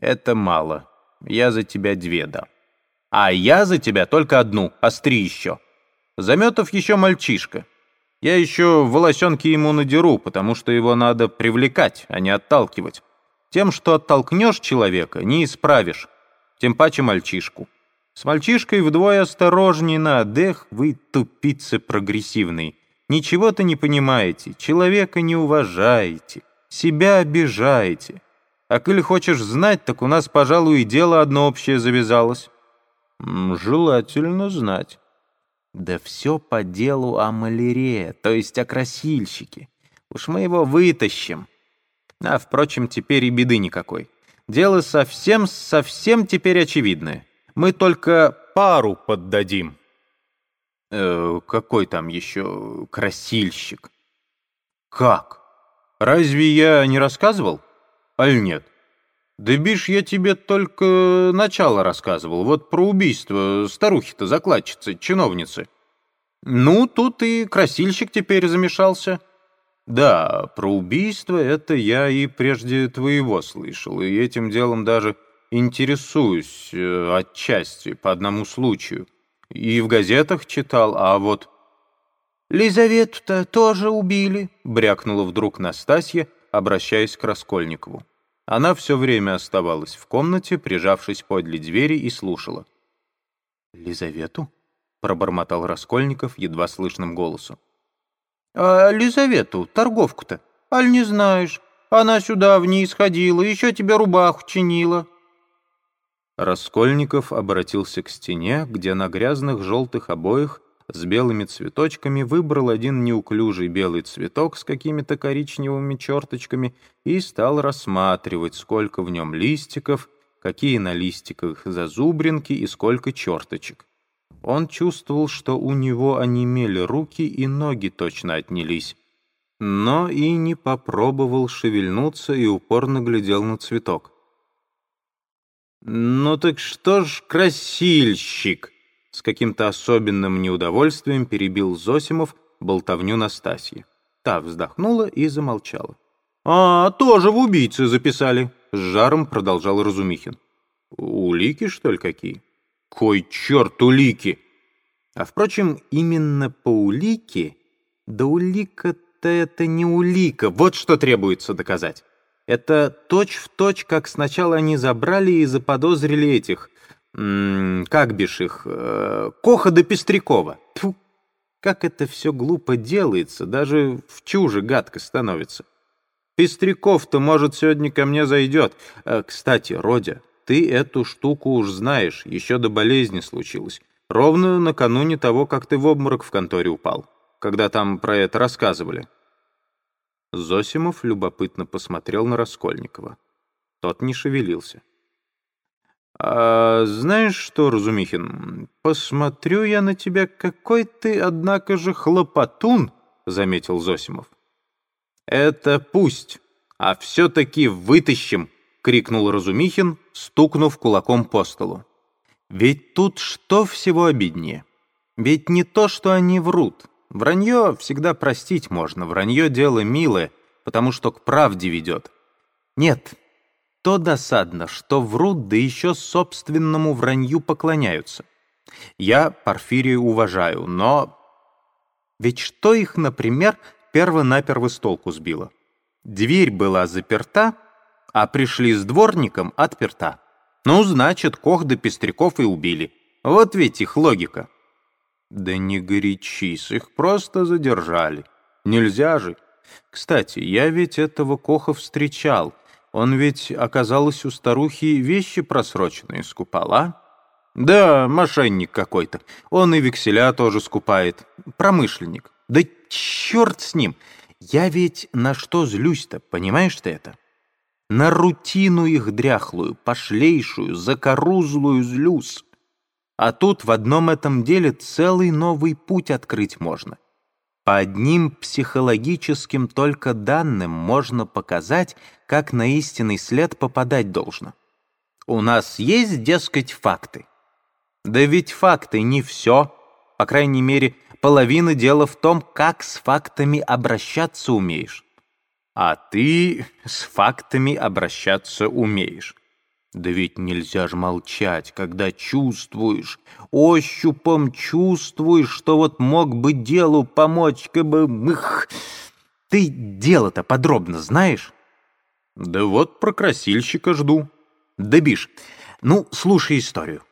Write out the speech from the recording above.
Это мало. Я за тебя две дам. А я за тебя только одну, остри еще. Заметов еще мальчишка. Я еще волосенки ему надеру, потому что его надо привлекать, а не отталкивать. Тем, что оттолкнешь человека, не исправишь. Тем паче мальчишку. С мальчишкой вдвое осторожней надо, эх, вы тупицы прогрессивные. Ничего-то не понимаете, человека не уважаете, себя обижаете. А коли хочешь знать, так у нас, пожалуй, и дело одно общее завязалось. Желательно знать. Да все по делу о маляре, то есть о красильщике. Уж мы его вытащим. А, впрочем, теперь и беды никакой. Дело совсем-совсем теперь очевидное. Мы только пару поддадим. Э, какой там еще красильщик? Как? Разве я не рассказывал? Аль нет? Да бишь, я тебе только начало рассказывал, вот про убийство старухи-то, закладчицы, чиновницы. Ну, тут и красильщик теперь замешался. Да, про убийство это я и прежде твоего слышал, и этим делом даже интересуюсь э, отчасти, по одному случаю. И в газетах читал, а вот... «Лизавету-то тоже убили», — брякнула вдруг Настасья, обращаясь к Раскольникову. Она все время оставалась в комнате, прижавшись подле двери и слушала. «Лизавету?» — пробормотал Раскольников едва слышным голосом. «А Лизавету, торговку-то, аль не знаешь? Она сюда вниз ходила, еще тебе рубаху чинила». Раскольников обратился к стене, где на грязных желтых обоях с белыми цветочками, выбрал один неуклюжий белый цветок с какими-то коричневыми черточками и стал рассматривать, сколько в нем листиков, какие на листиках зазубринки и сколько черточек. Он чувствовал, что у него онемели руки и ноги точно отнялись, но и не попробовал шевельнуться и упорно глядел на цветок. «Ну так что ж, красильщик!» С каким-то особенным неудовольствием перебил Зосимов болтовню Настасьи. Та вздохнула и замолчала. «А, тоже в убийцы записали», — с жаром продолжал Разумихин. «Улики, что ли, какие?» «Кой черт улики!» А, впрочем, именно по улике, да улика-то это не улика, вот что требуется доказать. Это точь-в-точь, точь, как сначала они забрали и заподозрили этих, как бишь их, э, Коха да Пестрякова. Тьфу, как это все глупо делается, даже в чуже гадко становится. Пестряков-то, может, сегодня ко мне зайдет. Э, кстати, Родя, ты эту штуку уж знаешь, еще до болезни случилось. Ровно накануне того, как ты в обморок в конторе упал, когда там про это рассказывали. Зосимов любопытно посмотрел на Раскольникова. Тот не шевелился. «А знаешь что, Разумихин, посмотрю я на тебя, какой ты, однако же, хлопотун», — заметил Зосимов. «Это пусть, а все-таки вытащим», — крикнул Разумихин, стукнув кулаком по столу. «Ведь тут что всего обиднее? Ведь не то, что они врут. Вранье всегда простить можно, вранье дело милое, потому что к правде ведет. Нет, то досадно, что врут, да еще собственному вранью поклоняются. Я Порфирию уважаю, но... Ведь что их, например, перво-наперво с толку сбило? Дверь была заперта, а пришли с дворником отперта. Ну, значит, Кох да Пестряков и убили. Вот ведь их логика. Да не горячись, их просто задержали. Нельзя же. Кстати, я ведь этого Коха встречал — он ведь, оказалось, у старухи вещи просроченные скупал, а? Да, мошенник какой-то. Он и векселя тоже скупает. Промышленник. Да черт с ним! Я ведь на что злюсь-то, понимаешь ты это? На рутину их дряхлую, пошлейшую, закорузлую злюсь. А тут в одном этом деле целый новый путь открыть можно. По одним психологическим только данным можно показать, как на истинный след попадать должно. У нас есть, дескать, факты. Да ведь факты не все. По крайней мере, половина дела в том, как с фактами обращаться умеешь. А ты с фактами обращаться умеешь. Да ведь нельзя же молчать, когда чувствуешь, ощупом чувствуешь, что вот мог бы делу помочь, как бы мых. Ты дело-то подробно знаешь? Да вот про красильщика жду. Да, Биш, ну, слушай историю.